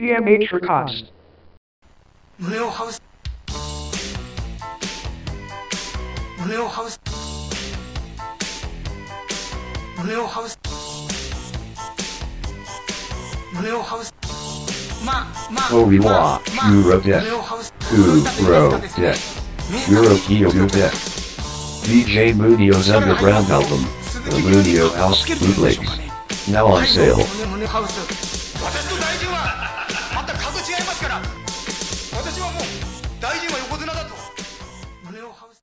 TMH Recast. Millhouse. Millhouse. Millhouse. Millhouse. Oriwa, Eurodeck, Eurodeck, Eurokio Dubek, DJ Muneo's underground album, The Muneo House Bootlegs, now on sale. 私はもう大臣は横綱だと。胸を張る。